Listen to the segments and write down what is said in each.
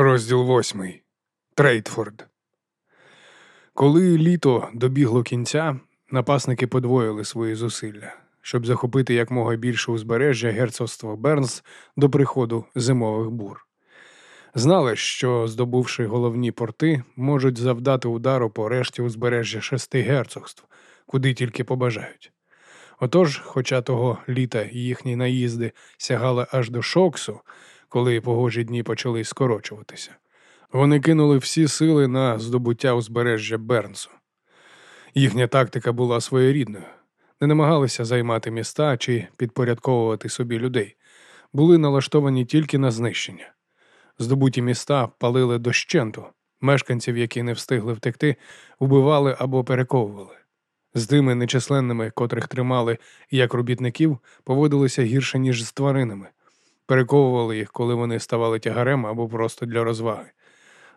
Розділ восьмий. Трейтфорд. Коли літо добігло кінця, напасники подвоїли свої зусилля, щоб захопити якмога більше узбережжя герцогства Бернс до приходу зимових бур. Знали, що, здобувши головні порти, можуть завдати удару по решті узбережжя шести герцогств, куди тільки побажають. Отож, хоча того літа їхні наїзди сягали аж до Шоксу, коли погожі дні почали скорочуватися. Вони кинули всі сили на здобуття узбережжя Бернсу. Їхня тактика була своєрідною, не намагалися займати міста чи підпорядковувати собі людей, були налаштовані тільки на знищення. Здобуті міста палили дощенту, мешканців, які не встигли втекти, убивали або перековували. З тими нечисленними, котрих тримали як робітників, поводилися гірше, ніж з тваринами, перековували їх, коли вони ставали тягарем або просто для розваги,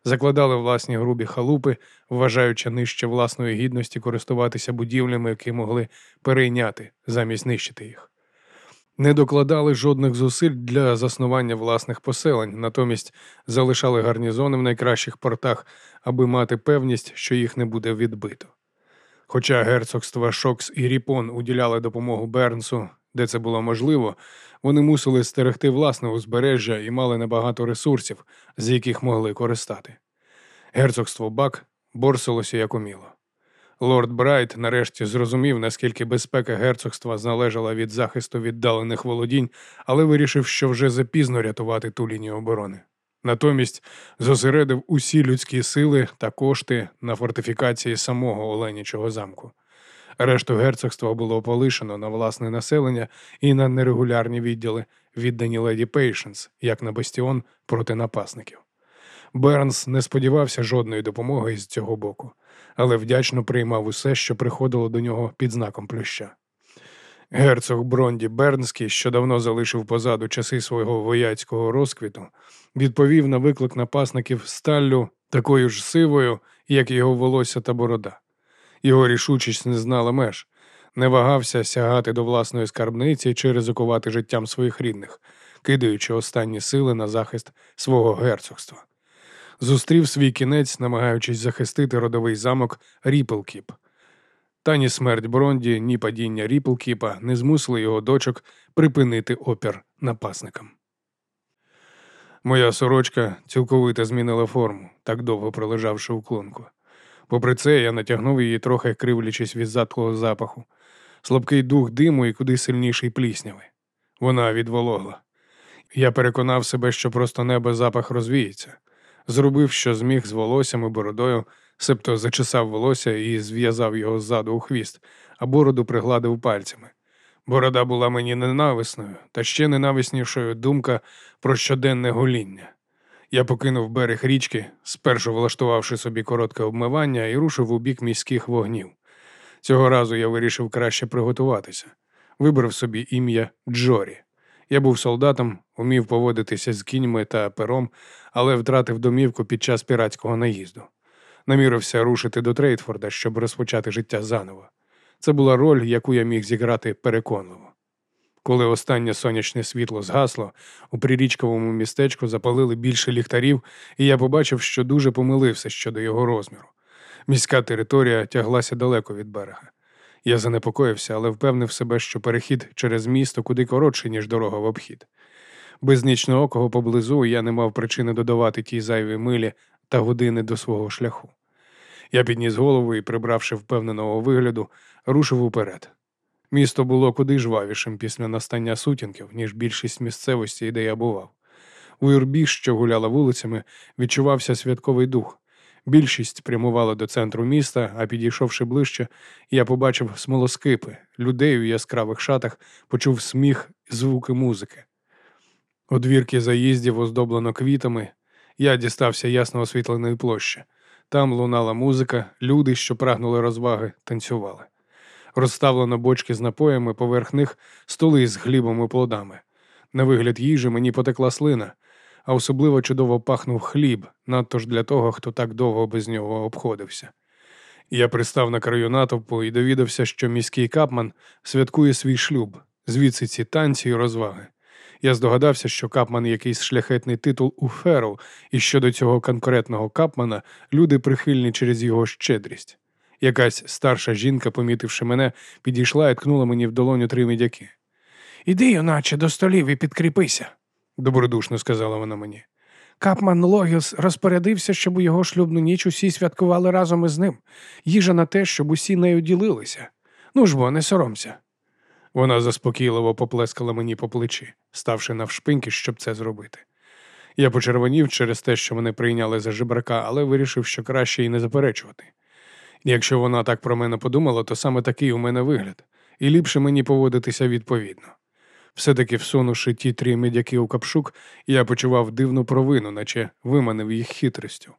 закладали власні грубі халупи, вважаючи нижче власної гідності користуватися будівлями, які могли перейняти замість нищити їх. Не докладали жодних зусиль для заснування власних поселень, натомість залишали гарнізони в найкращих портах, аби мати певність, що їх не буде відбито. Хоча герцогства Шокс і Ріпон уділяли допомогу Бернсу, де це було можливо, вони мусили стерегти власне узбережжя і мали небагато ресурсів, з яких могли користати. Герцогство Бак борсилося як уміло. Лорд Брайт нарешті зрозумів, наскільки безпека герцогства залежала від захисту віддалених володінь, але вирішив, що вже запізно рятувати ту лінію оборони. Натомість зосередив усі людські сили та кошти на фортифікації самого Оленічого замку. Решту герцогства було полишено на власне населення і на нерегулярні відділи, віддані леді Пейшенс, як на бастіон проти напасників. Бернс не сподівався жодної допомоги з цього боку, але вдячно приймав усе, що приходило до нього під знаком плюща. Герцог Бронді Бернський, що давно залишив позаду часи свого вояцького розквіту, відповів на виклик напасників сталлю такою ж сивою, як його волосся та борода. Його рішучість не знала меж, не вагався сягати до власної скарбниці чи ризикувати життям своїх рідних, кидаючи останні сили на захист свого герцогства. Зустрів свій кінець, намагаючись захистити родовий замок Ріплкіп. Та ні смерть Бронді, ні падіння Ріплкіпа не змусили його дочок припинити опір напасникам. Моя сорочка цілковито змінила форму, так довго пролежавши у клунку. Попри це, я натягнув її, трохи кривлячись від затклого запаху, слабкий дух диму і куди сильніший плісняви. Вона відвологла. Я переконав себе, що просто небо запах розвіється, зробив, що зміг з волоссям і бородою, себто зачесав волосся і зв'язав його ззаду у хвіст, а бороду пригладив пальцями. Борода була мені ненависною, та ще ненависнішою думка про щоденне гоління. Я покинув берег річки, спершу влаштувавши собі коротке обмивання, і рушив у бік міських вогнів. Цього разу я вирішив краще приготуватися. Вибрав собі ім'я Джорі. Я був солдатом, умів поводитися з кіньми та пером, але втратив домівку під час піратського наїзду. Намірився рушити до Трейтфорда, щоб розпочати життя заново. Це була роль, яку я міг зіграти переконливо. Коли останнє сонячне світло згасло, у прирічковому містечку запалили більше ліхтарів, і я побачив, що дуже помилився щодо його розміру. Міська територія тяглася далеко від берега. Я занепокоївся, але впевнив себе, що перехід через місто куди коротший, ніж дорога в обхід. Без нічного окого поблизу я не мав причини додавати ті зайві милі та години до свого шляху. Я підніс голову і, прибравши впевненого вигляду, рушив уперед. Місто було куди жвавішим після настання сутінків, ніж більшість місцевості, де я бував. У юрбі, що гуляла вулицями, відчувався святковий дух. Більшість прямувала до центру міста, а підійшовши ближче, я побачив смолоскипи, людей у яскравих шатах, почув сміх, звуки музики. Одвірки заїздів оздоблено квітами. Я дістався ясно освітленої площі. Там лунала музика, люди, що прагнули розваги, танцювали. Розставлено бочки з напоями, поверх них столи з хлібом і плодами. На вигляд їжі мені потекла слина, а особливо чудово пахнув хліб, надто ж для того, хто так довго без нього обходився. Я пристав на краю натовпу і довідався, що міський капман святкує свій шлюб, звідси ці танці й розваги. Я здогадався, що капман якийсь шляхетний титул у Феру, і що до цього конкретного капмана люди прихильні через його щедрість. Якась старша жінка, помітивши мене, підійшла і ткнула мені в долоню три медяки. Іди, юначе, до столів і підкріпися, добродушно сказала вона мені. Капман Логіс розпорядився, щоб у його шлюбну ніч усі святкували разом із ним, їжа на те, щоб усі нею ділилися. Ну ж бо, не соромся. Вона заспокійливо поплескала мені по плечі, ставши навшпиньки, щоб це зробити. Я почервонів через те, що мене прийняли за жебрака, але вирішив, що краще й не заперечувати. Якщо вона так про мене подумала, то саме такий у мене вигляд, і ліпше мені поводитися відповідно. Все-таки всунувши ті три медяки у капшук, я почував дивну провину, наче виманив їх хитрістю.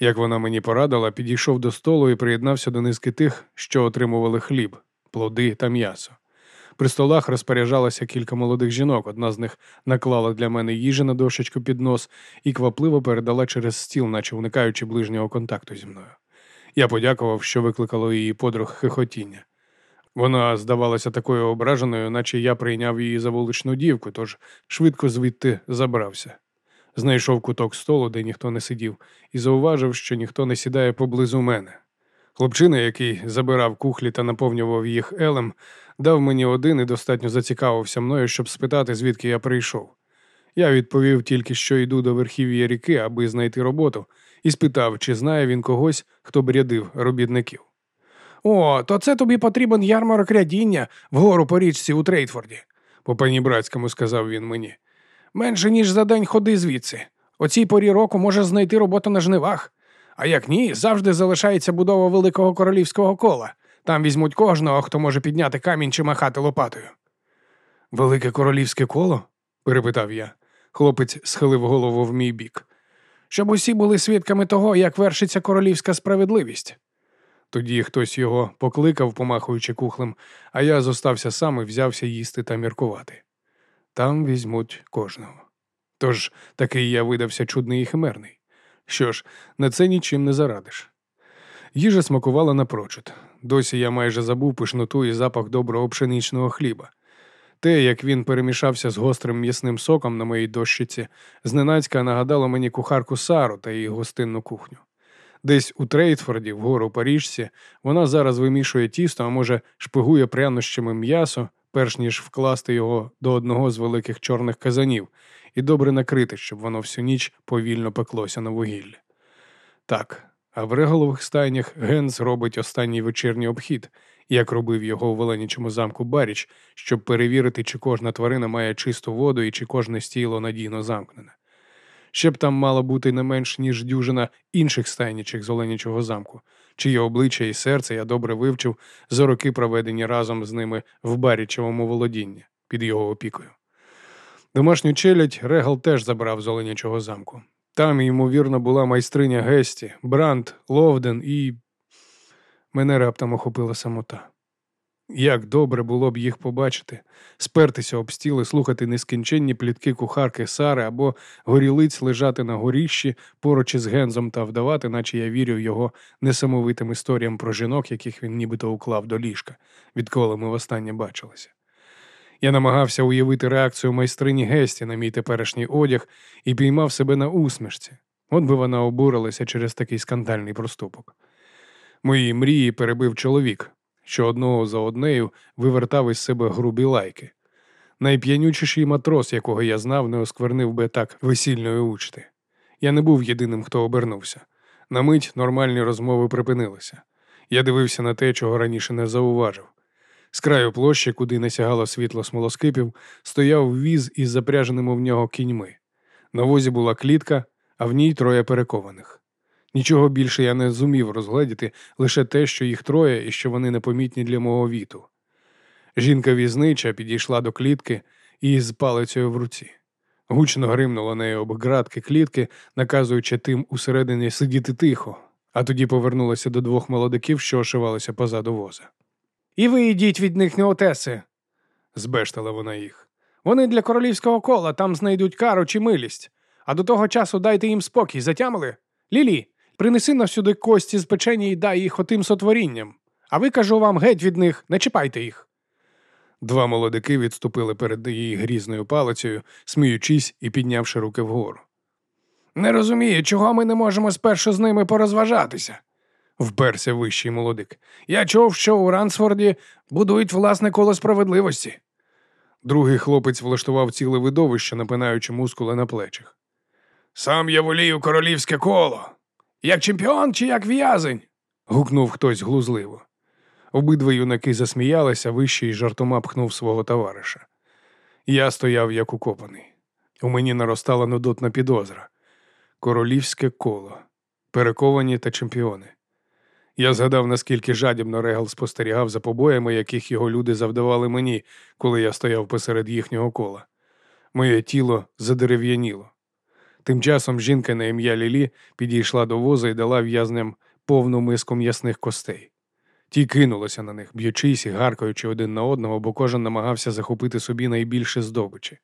Як вона мені порадила, підійшов до столу і приєднався до низки тих, що отримували хліб, плоди та м'ясо. При столах розпоряджалося кілька молодих жінок, одна з них наклала для мене їжі на дощечку під нос і квапливо передала через стіл, наче уникаючи ближнього контакту зі мною. Я подякував, що викликало її подруг хихотіння. Вона здавалася такою ображеною, наче я прийняв її за вуличну дівку, тож швидко звідти забрався. Знайшов куток столу, де ніхто не сидів, і зауважив, що ніхто не сідає поблизу мене. Хлопчина, який забирав кухлі та наповнював їх елем, дав мені один і достатньо зацікавився мною, щоб спитати, звідки я прийшов. Я відповів тільки, що йду до верхів'я ріки, аби знайти роботу, і спитав, чи знає він когось, хто б рядив робітників. О, то це тобі потрібен ярмарок рядіння вгору по річці у Трейтфорді, по пані братському сказав він мені. Менше ніж за день ходи звідси. О цій порі року може знайти роботу на жнивах. А як ні, завжди залишається будова великого королівського кола. Там візьмуть кожного, хто може підняти камінь чи махати лопатою. Велике королівське коло? перепитав я. Хлопець схилив голову в мій бік. Щоб усі були свідками того, як вершиться королівська справедливість. Тоді хтось його покликав, помахуючи кухлем, а я зостався сам і взявся їсти та міркувати. Там візьмуть кожного. Тож такий я видався чудний і химерний. Що ж, на це нічим не зарадиш. Їжа смакувала напрочуд. Досі я майже забув пишноту і запах доброго пшеничного хліба. Те, як він перемішався з гострим м'ясним соком на моїй дощиці, зненацька нагадало мені кухарку Сару та її гостинну кухню. Десь у Трейтфорді, вгору Паріжці, вона зараз вимішує тісто, а може, шпигує прянощами м'ясо, перш ніж вкласти його до одного з великих чорних казанів, і добре накрити, щоб воно всю ніч повільно пеклося на вугіллі. Так, а в реголових стайнях Генс робить останній вечірній обхід, як робив його у Веленічому замку Баріч, щоб перевірити, чи кожна тварина має чисту воду і чи кожне стіло надійно замкнене. Ще б там мало бути не менш ніж дюжина інших стайнічих з Оленячого замку, чиє обличчя і серце я добре вивчив за роки, проведені разом з ними в Барічевому володінні під його опікою. Домашню челядь Регал теж забрав з Оленячого замку. Там, ймовірно, була майстриня Гесті, Бранд, Ловден і. Мене раптом охопила самота. Як добре було б їх побачити, спертися об стіл і слухати нескінченні плітки кухарки Сари або горілиць лежати на горіщі поруч із Гензом та вдавати, наче я вірю його несамовитим історіям про жінок, яких він нібито уклав до ліжка, відколи ми востаннє бачилися. Я намагався уявити реакцію майстрині Гесті на мій теперішній одяг і піймав себе на усмішці. От би вона обурилася через такий скандальний проступок. Мої мрії перебив чоловік, що одного за однею вивертав із себе грубі лайки. Найп'янючіший матрос, якого я знав, не осквернив би так весільної учти. Я не був єдиним, хто обернувся. На мить нормальні розмови припинилися. Я дивився на те, чого раніше не зауважив. З краю площі, куди не сягало світло смолоскипів, стояв віз із запряженими в нього кіньми. На возі була клітка, а в ній троє перекованих. Нічого більше я не зумів розгледіти, лише те, що їх троє і що вони непомітні для мого віту. Жінка візнича підійшла до клітки і з палицею в руці. Гучно гримнула нею об градки клітки, наказуючи тим усередині сидіти тихо, а тоді повернулася до двох молодиків, що ошивалися позаду воза. І ви йдіть від них не отеси, збештала вона їх. Вони для королівського кола там знайдуть кару чи милість, а до того часу дайте їм спокій, затямили? Лілі, принеси на сюди кості з печені і дай їх отим сотворінням. А ви кажу вам геть від них, не чіпайте їх. Два молодики відступили перед її грізною палицею, сміючись і піднявши руки вгору. Не розумію, чого ми не можемо спершу з ними порозважатися, вперся вищий молодик. Я чув, що у Рансфорді будують власне коло справедливості. Другий хлопець влаштував ціле видовище, напинаючи мускули на плечах. Сам я волію королівське коло. Як чемпіон чи як в'язень? гукнув хтось глузливо. Обидва юнаки засміялися, вищий жартома пхнув свого товариша. Я стояв як укопаний. У мені наростала нудотна підозра. Королівське коло, перековані та чемпіони. Я згадав, наскільки жадібно Регал спостерігав за побоями, яких його люди завдавали мені, коли я стояв посеред їхнього кола. Моє тіло задерев'яніло. Тим часом жінка на ім'я Лілі підійшла до воза і дала в'язням повну миску м'ясних костей. Ті кинулися на них, б'ючись і гаркаючи один на одного, бо кожен намагався захопити собі найбільше здобичі.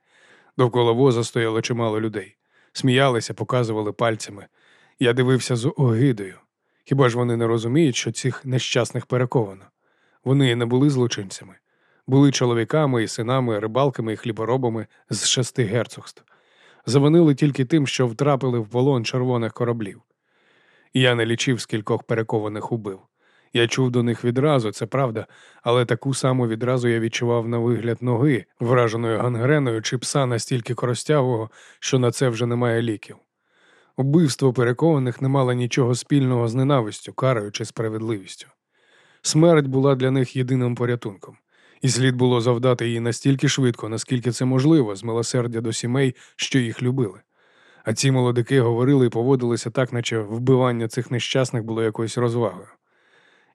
Довкола воза стояло чимало людей. Сміялися, показували пальцями. Я дивився з огидою. Хіба ж вони не розуміють, що цих нещасних перековано? Вони не були злочинцями, були чоловіками і синами, рибалками і хліборобами з шести герцогств. Завинили тільки тим, що втрапили в полон червоних кораблів. Я не лічив, скількох перекованих убив. Я чув до них відразу, це правда, але таку саму відразу я відчував на вигляд ноги, враженою гангреною чи пса настільки коростявого, що на це вже немає ліків. Убивство перекованих не мало нічого спільного з ненавистю, карою чи справедливістю. Смерть була для них єдиним порятунком, і слід було завдати її настільки швидко, наскільки це можливо, з милосердя до сімей, що їх любили. А ці молодики говорили і поводилися так, наче вбивання цих нещасних було якоюсь розвагою.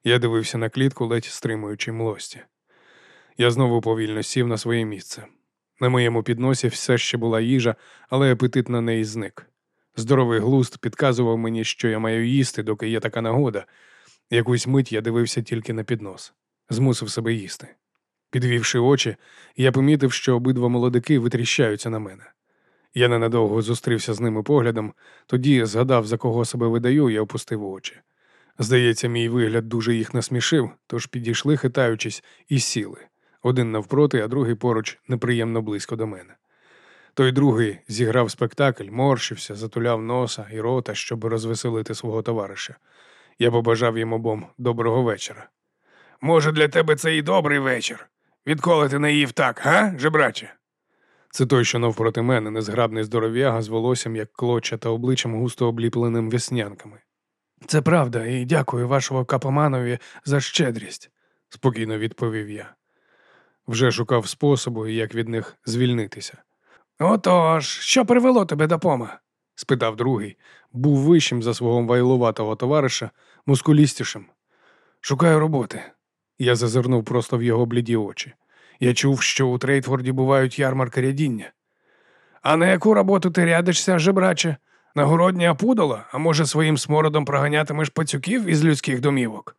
Я дивився на клітку, ледь стримуючи млості. Я знову повільно сів на своє місце. На моєму підносі все ще була їжа, але апетит на неї зник. Здоровий глуст підказував мені, що я маю їсти, доки є така нагода. Якусь мить я дивився тільки на піднос, змусив себе їсти. Підвівши очі, я помітив, що обидва молодики витріщаються на мене. Я ненадовго зустрівся з ними поглядом, тоді згадав, за кого себе видаю, і опустив очі. Здається, мій вигляд дуже їх насмішив, тож підійшли, хитаючись, і сіли. Один навпроти, а другий поруч неприємно близько до мене. Той другий зіграв спектакль, морщився, затуляв носа і рота, щоб розвеселити свого товариша. Я побажав їм обом доброго вечора. Може, для тебе це і добрий вечір. Відколи ти не їв так, га, жебраче? Це той, що навпроти мене, незграбний здоров'яга з волоссям, як клоча та обличчям густо обліпленим веснянками. Це правда, і дякую вашого капоманові за щедрість, спокійно відповів я. Вже шукав способу, як від них звільнитися. Отож, що привело тебе до пома? спитав другий, був вищим за свого вайлуватого товариша, мускулістішим. Шукаю роботи. Я зазирнув просто в його бліді очі. Я чув, що у Трейтфорді бувають ярмарки рядіння. А на яку роботу ти рядишся, жебраче? На городні а може, своїм смородом проганятимеш пацюків із людських домівок?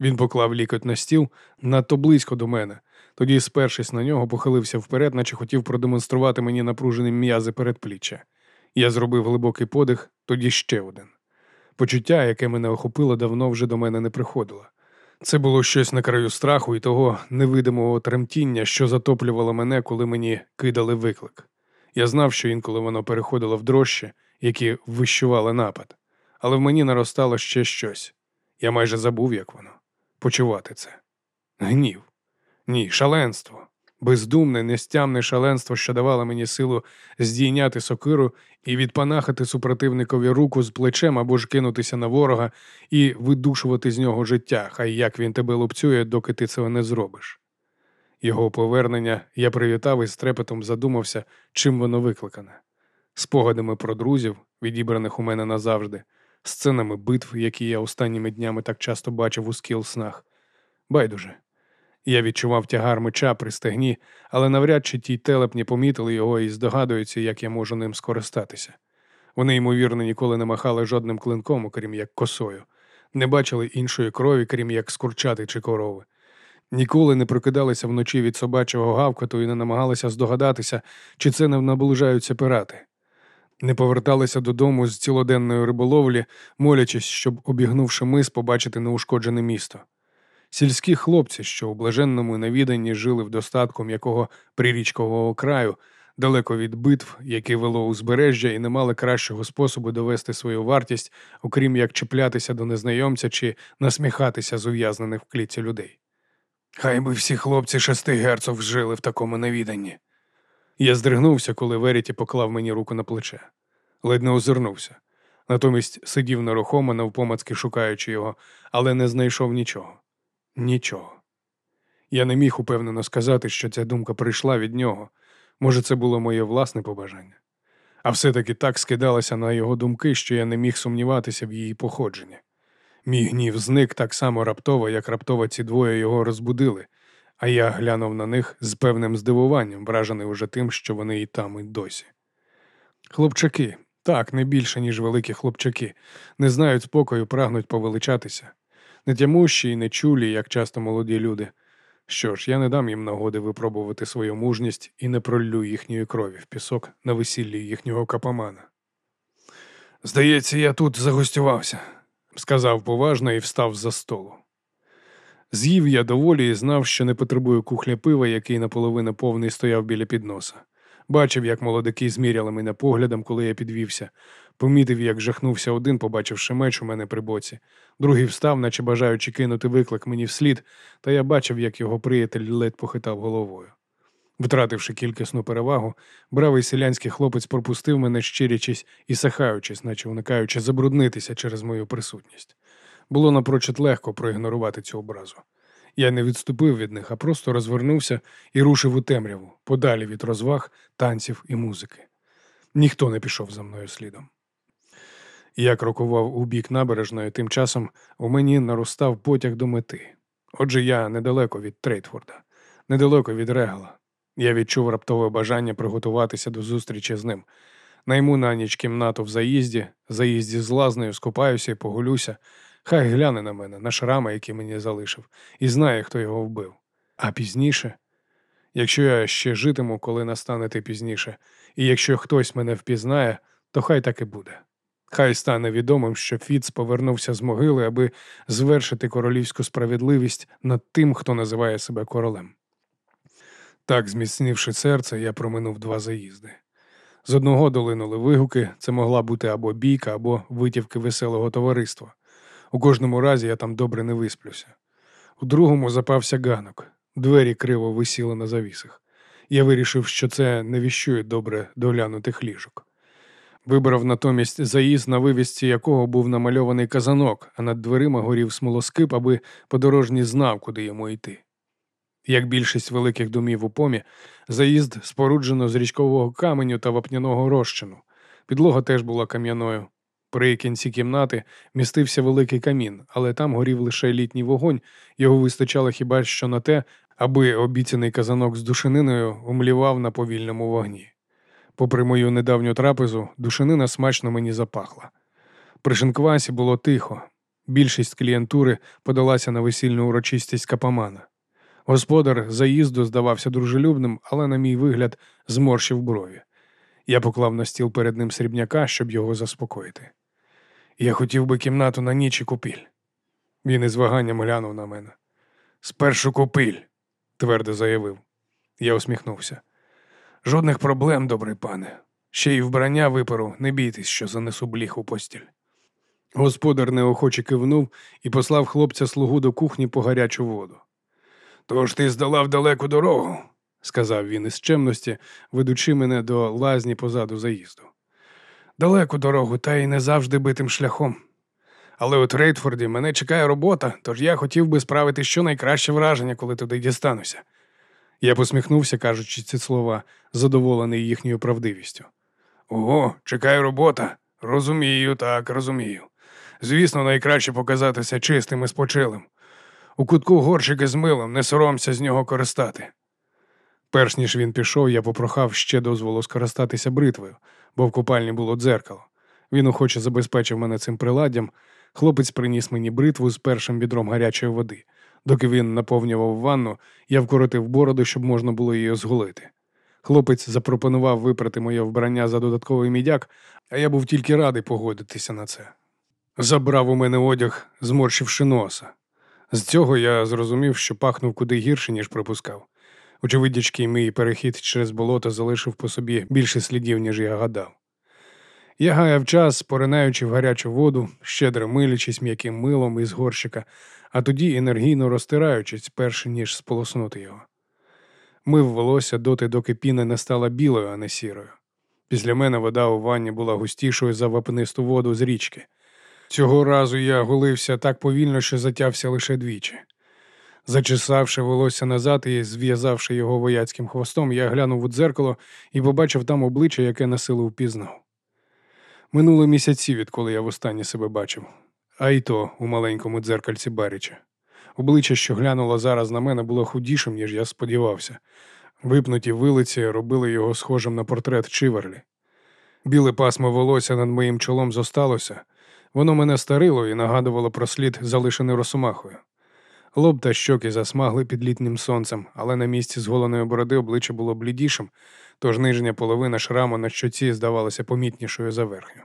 Він поклав лікоть на стіл надто близько до мене, тоді, спершись на нього, похилився вперед, наче хотів продемонструвати мені напружені м'язи передпліччя. Я зробив глибокий подих, тоді ще один. Почуття, яке мене охопило, давно вже до мене не приходило. Це було щось на краю страху і того невидимого тремтіння, що затоплювало мене, коли мені кидали виклик. Я знав, що інколи воно переходило в дрожче, які вищували напад, але в мені наростало ще щось. Я майже забув, як воно почувати це. Гнів. Ні, шаленство, бездумне, нестямне шаленство, що давало мені силу здійняти сокиру і відпанахати супротивникові руку з плечем або ж кинутися на ворога і видушувати з нього життя, хай як він тебе лупцює, доки ти цього не зробиш. Його повернення я привітав і з трепетом задумався, чим воно викликане. Спогадами про друзів, відібраних у мене назавжди, сценами битв, які я останніми днями так часто бачив у скіл снах. Байдуже. Я відчував тягар меча при стегні, але навряд чи ті телепні помітили його і здогадуються, як я можу ним скористатися. Вони, ймовірно, ніколи не махали жодним клинком, окрім як косою, не бачили іншої крові, крім як скурчати чи корови. Ніколи не прокидалися вночі від собачого гавкоту і не намагалися здогадатися, чи це не наближаються пирати. Не поверталися додому з цілоденної риболовлі, молячись, щоб, обігнувши мис, побачити неушкоджене місто. Сільські хлопці, що у блаженному навіданні жили в достатку м'якого прирічкового краю, далеко від битв, які вело узбережжя, і не мали кращого способу довести свою вартість, окрім як чіплятися до незнайомця чи насміхатися з ув'язнених в клітці людей. Хай би всі хлопці шести герцог жили в такому навіданні. Я здригнувся, коли Веріті поклав мені руку на плече. Ледь не озирнувся. Натомість сидів нерухомо, навпомацки шукаючи його, але не знайшов нічого. Нічого. Я не міг упевнено сказати, що ця думка прийшла від нього. Може, це було моє власне побажання. А все-таки так скидалося на його думки, що я не міг сумніватися в її походженні. Мій гнів зник так само раптово, як раптово ці двоє його розбудили, а я глянув на них з певним здивуванням, вражений уже тим, що вони і там, і досі. Хлопчаки, так, не більше, ніж великі хлопчаки, не знають спокою, прагнуть повеличатися, не тямущі і не чулі, як часто молоді люди. Що ж, я не дам їм нагоди випробувати свою мужність і не проллю їхньої крові в пісок на весіллі їхнього капамана. Здається, я тут загостювався, сказав поважно і встав за столу. З'їв я доволі і знав, що не потребую кухля пива, який наполовину повний стояв біля підноса. Бачив, як молодики зміряли мене поглядом, коли я підвівся. Помітив, як жахнувся один, побачивши меч у мене при боці. Другий встав, наче бажаючи кинути виклик мені вслід, та я бачив, як його приятель ледь похитав головою. Втративши кількісну перевагу, бравий селянський хлопець пропустив мене, щирячись і сахаючись, наче уникаючи забруднитися через мою присутність. Було напрочуд легко проігнорувати цю образу. Я не відступив від них, а просто розвернувся і рушив у темряву, подалі від розваг, танців і музики. Ніхто не пішов за мною слідом. Я крокував у бік набережної, тим часом у мені наростав потяг до мети. Отже, я недалеко від Трейтфорда, недалеко від Регала. Я відчув раптове бажання приготуватися до зустрічі з ним. Найму на ніч кімнату в заїзді, заїзді з лазнею, скупаюся і погулюся. Хай гляне на мене, на шрами, які мені залишив, і знає, хто його вбив. А пізніше, якщо я ще житиму, коли настане те пізніше, і якщо хтось мене впізнає, то хай так і буде. Хай стане відомим, що Фіц повернувся з могили, аби звершити королівську справедливість над тим, хто називає себе королем. Так, зміцнивши серце, я проминув два заїзди. З одного долинули вигуки, це могла бути або бійка, або витівки веселого товариства. У кожному разі я там добре не висплюся. У другому запався ганок, двері криво висіли на завісах. Я вирішив, що це не віщує добре доглянутих ліжок. Вибрав натомість заїзд, на вивісці якого був намальований казанок, а над дверима горів смолоскип, аби подорожній знав, куди йому йти. Як більшість великих домів у помі, заїзд споруджено з річкового каменю та вапняного розчину. Підлога теж була кам'яною. При кінці кімнати містився великий камін, але там горів лише літній вогонь, його вистачало хіба що на те, аби обіцяний казанок з душининою умлівав на повільному вогні. Попри мою недавню трапезу, душинина смачно мені запахла. При шинквасі було тихо. Більшість клієнтури подалася на весільну урочистість капамана. Господар заїзду здавався дружелюбним, але, на мій вигляд, зморщив брові. Я поклав на стіл перед ним срібняка, щоб його заспокоїти. Я хотів би кімнату на ніч і купіль. Він із ваганням глянув на мене. Спершу купіль, твердо заявив. Я усміхнувся. Жодних проблем, добрий пане. Ще й вбрання виперу, не бійтесь, що занесу бліх у постіль. Господар неохоче кивнув і послав хлопця слугу до кухні по гарячу воду. Тож ти здолав далеку дорогу, сказав він із чемності, ведучи мене до лазні позаду заїзду. Далеку дорогу, та й не завжди битим шляхом. Але у Трейтфорді мене чекає робота, тож я хотів би справити щонайкраще враження, коли туди дістануся. Я посміхнувся, кажучи ці слова, задоволений їхньою правдивістю. Ого, чекаю робота. Розумію, так, розумію. Звісно, найкраще показатися чистим і спочилим. У кутку горщики з милом, не соромся з нього користати. Перш ніж він пішов, я попрохав ще дозволу скористатися бритвою, бо в купальні було дзеркало. Він охоче забезпечив мене цим приладдям. Хлопець приніс мені бритву з першим відром гарячої води. Доки він наповнював ванну, я вкоротив бороду, щоб можна було її зголити. Хлопець запропонував випрати моє вбрання за додатковий мідяк, а я був тільки радий погодитися на це. Забрав у мене одяг, зморщивши носа. З цього я зрозумів, що пахнув куди гірше, ніж припускав. Очевидячки, мій перехід через болото залишив по собі більше слідів, ніж я гадав. Я гаяв час, поринаючи в гарячу воду, щедро милячись м'яким милом із горщика, а тоді енергійно розтираючись, перш ніж сполоснути його. Мив волосся доти, доки піна не стала білою, а не сірою. Після мене вода у ванні була густішою за вапнисту воду з річки. Цього разу я голився так повільно, що затявся лише двічі. Зачесавши волосся назад і зв'язавши його вояцьким хвостом, я глянув у дзеркало і побачив там обличчя, яке на силу впізнав. Минуло місяці, відколи я востаннє себе бачив, а й то у маленькому дзеркальці Баріча. Обличчя, що глянуло зараз на мене, було худішим, ніж я сподівався. Випнуті вилиці робили його схожим на портрет Чиверлі. Біле пасмо волосся над моїм чолом зосталося, воно мене старило і нагадувало про слід, залишений росомахою. Лоб та щоки засмагли під літнім сонцем, але на місці зголеної бороди обличчя було блідішим, тож нижня половина шраму на щоці здавалася помітнішою за верхню.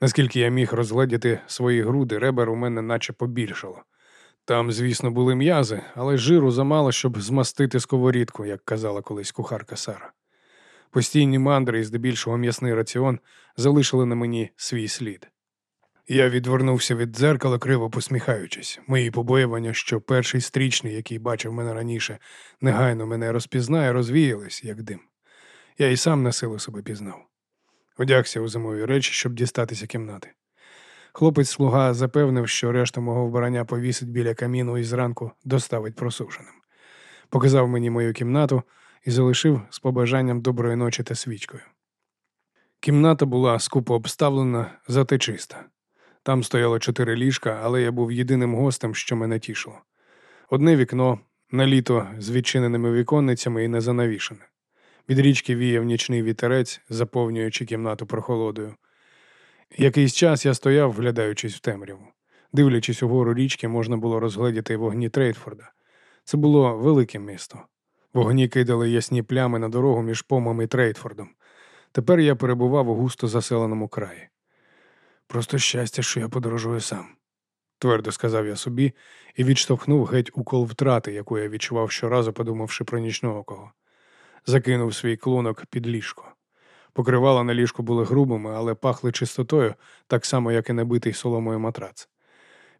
Наскільки я міг розгледіти свої груди, ребер у мене наче побільшало. Там, звісно, були м'язи, але жиру замало, щоб змастити сковорідку, як казала колись кухарка Сара. Постійні мандри і здебільшого м'ясний раціон залишили на мені свій слід. Я відвернувся від дзеркала, криво посміхаючись. Мої побоювання, що перший стрічний, який бачив мене раніше, негайно мене розпізнає, розвіялись, як дим. Я і сам на силу себе пізнав. Одягся у зимові речі, щоб дістатися кімнати. Хлопець слуга запевнив, що решту мого вбрання повісить біля каміну і зранку доставить просушеним. Показав мені мою кімнату і залишив з побажанням доброї ночі та свічкою. Кімната була скупо обставлена, зате чиста. Там стояло чотири ліжка, але я був єдиним гостем, що мене тішило. Одне вікно на літо з відчиненими віконницями і не занавішене. Від річки віяв нічний вітерець, заповнюючи кімнату прохолодою. Якийсь час я стояв, вглядаючись в темряву. Дивлячись угору річки, можна було розгледіти вогні Трейдфорда. Це було велике місто. Вогні кидали ясні плями на дорогу між помом і Трейдфордом. Тепер я перебував у густо заселеному краї. Просто щастя, що я подорожую сам, твердо сказав я собі і відштовхнув геть укол втрати, яку я відчував щоразу, подумавши про нічного кого. Закинув свій клунок під ліжко. Покривала на ліжку були грубими, але пахли чистотою, так само, як і набитий соломою матрац.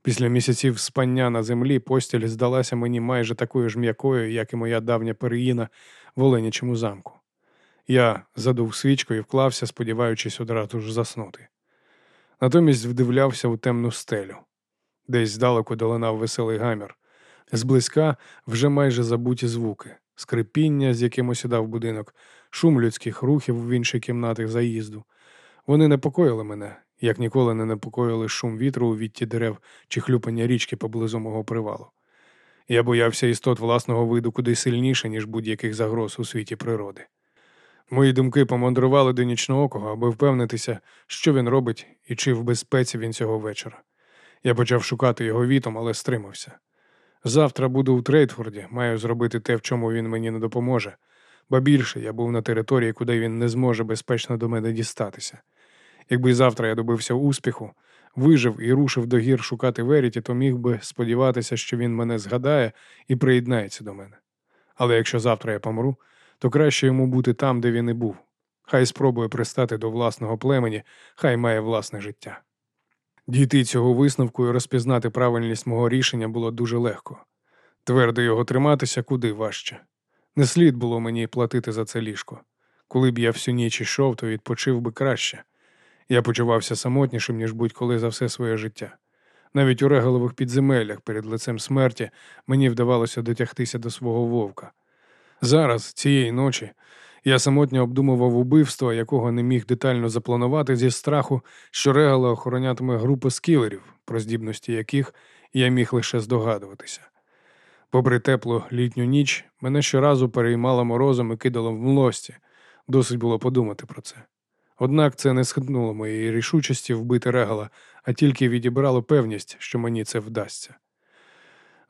Після місяців спання на землі постіль здалася мені майже такою ж м'якою, як і моя давня переїна в Оленячому замку. Я задув свічку і вклався, сподіваючись одразу ж заснути. Натомість вдивлявся у темну стелю. Десь здалеку долинав веселий гамір. Зблизька вже майже забуті звуки, скрипіння, з яким осідав будинок, шум людських рухів в інших кімнатах заїзду. Вони непокоїли мене, як ніколи не непокоїли шум вітру у вітті дерев чи хлюпання річки поблизу мого привалу. Я боявся істот власного виду куди сильніше, ніж будь-яких загроз у світі природи. Мої думки помандрували до нічноокого, аби впевнитися, що він робить і чи в безпеці він цього вечора. Я почав шукати його вітом, але стримався. Завтра буду у Трейдфорді, маю зробити те, в чому він мені не допоможе, ба більше я був на території, куди він не зможе безпечно до мене дістатися. Якби завтра я добився успіху, вижив і рушив до гір шукати Веріті, то міг би сподіватися, що він мене згадає і приєднається до мене. Але якщо завтра я помру, то краще йому бути там, де він і був. Хай спробує пристати до власного племені, хай має власне життя. Дійти цього висновку і розпізнати правильність мого рішення було дуже легко. Твердо його триматися куди важче. Не слід було мені платити за це ліжко. Коли б я всю ніч ішов, то відпочив би краще. Я почувався самотнішим, ніж будь-коли за все своє життя. Навіть у регалових підземеллях перед лицем смерті мені вдавалося дотягтися до свого вовка. Зараз, цієї ночі, я самотньо обдумував убивство, якого не міг детально запланувати зі страху, що регала охоронятиме групу скілерів, про здібності яких я міг лише здогадуватися. Попри теплу літню ніч, мене щоразу переймало морозом і кидало в млості. Досить було подумати про це. Однак це не схитнуло моєї рішучості вбити регала, а тільки відібрало певність, що мені це вдасться.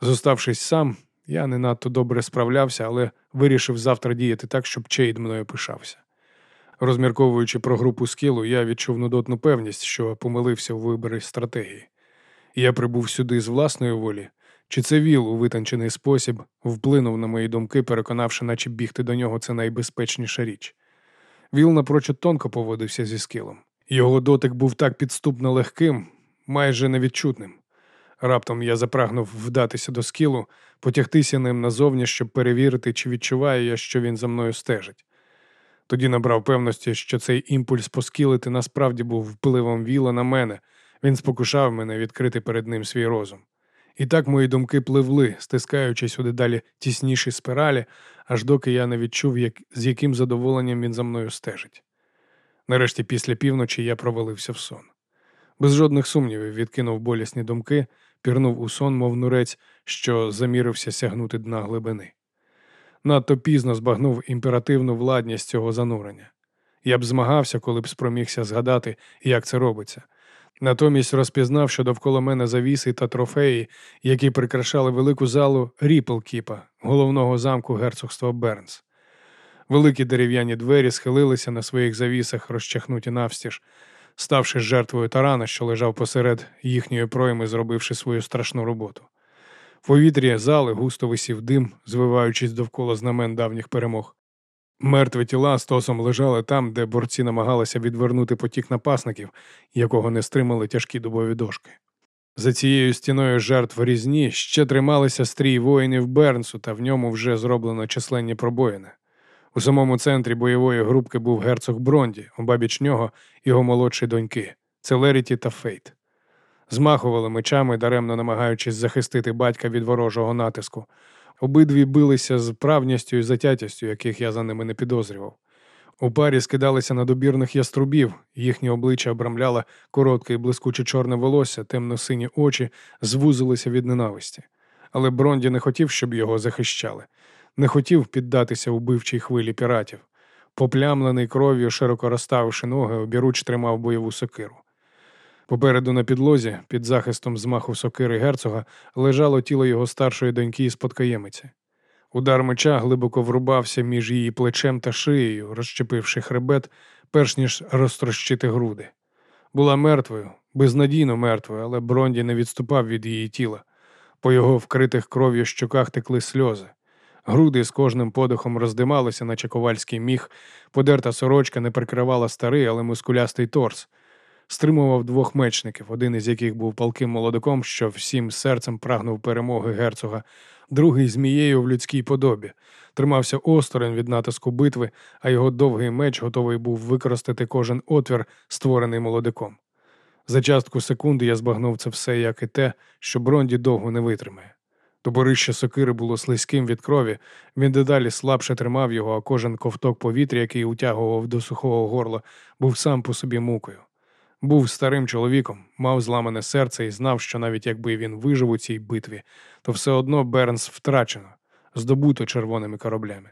Зоставшись сам, я не надто добре справлявся, але вирішив завтра діяти так, щоб Чейд мною пишався. Розмірковуючи про групу скілу, я відчув нудотну певність, що помилився у виборі стратегії. Я прибув сюди з власної волі, Чи це віл у витончений спосіб вплинув на мої думки, переконавши, наче бігти до нього це найбезпечніша річ. Віл напрочуд тонко поводився зі скілом. Його дотик був так підступно легким, майже невідчутним. Раптом я запрагнув вдатися до скілу, потягтися ним назовні, щоб перевірити, чи відчуваю я, що він за мною стежить. Тоді набрав певності, що цей імпульс поскілити насправді був впливом віла на мене, він спокушав мене відкрити перед ним свій розум. І так мої думки пливли, стискаючись у дедалі тісніші спиралі, аж доки я не відчув, як, з яким задоволенням він за мною стежить. Нарешті, після півночі, я провалився в сон. Без жодних сумнівів відкинув болісні думки, пірнув у сон, мов нурець, що замірився сягнути дна глибини. Надто пізно збагнув імперативну владність цього занурення. Я б змагався, коли б спромігся згадати, як це робиться. Натомість розпізнав, що довкола мене завіси та трофеї, які прикрашали велику залу Ріплкіпа, головного замку герцогства Бернс. Великі дерев'яні двері схилилися на своїх завісах, розчахнуті навстіж, ставши жертвою тарана, що лежав посеред їхньої пройми, зробивши свою страшну роботу. В повітрі зали густо висів дим, звиваючись довкола знамен давніх перемог. Мертві тіла стосом лежали там, де борці намагалися відвернути потік напасників, якого не стримали тяжкі дубові дошки. За цією стіною жертв різні ще трималися стрій воїнів Бернсу, та в ньому вже зроблено численні пробоїни. У самому центрі бойової групки був герцог Бронді, обабіч нього його молодші доньки Целеріті та Фейт. Змахували мечами, даремно намагаючись захистити батька від ворожого натиску. Обидві билися з правністю і затятістю, яких я за ними не підозрював. У парі скидалися на добірних яструбів, їхні обличчя обрамляла коротке і блискуче чорне волосся, темно-сині очі звузилися від ненависті. Але Бронді не хотів, щоб його захищали, не хотів піддатися убивчій хвилі піратів. Поплямлений кров'ю, широко розставивши ноги, обіруч тримав бойову сокиру. Попереду на підлозі, під захистом змаху сокири герцога, лежало тіло його старшої доньки і спадкоємиці. Удар меча глибоко врубався між її плечем та шиєю, розщепивши хребет, перш ніж розтрощити груди. Була мертвою, безнадійно мертвою, але Бронді не відступав від її тіла. По його вкритих кров'ю щоках текли сльози. Груди з кожним подихом роздималися, наче ковальський міг, подерта сорочка не прикривала старий, але мускулястий торс стримував двох мечників, один із яких був палким молодиком, що всім серцем прагнув перемоги герцога, другий змією в людській подобі, тримався осторонь від натиску битви, а його довгий меч готовий був використати кожен отвір, створений молодиком. За частку секунди я збагнув це все, як і те, що Бронді довго не витримає. Тоборище сокири було слизьким від крові, він дедалі слабше тримав його, а кожен ковток повітря, який утягував до сухого горла, був сам по собі мукою. Був старим чоловіком, мав зламане серце і знав, що навіть якби він вижив у цій битві, то все одно Бернс втрачено, здобуто червоними кораблями.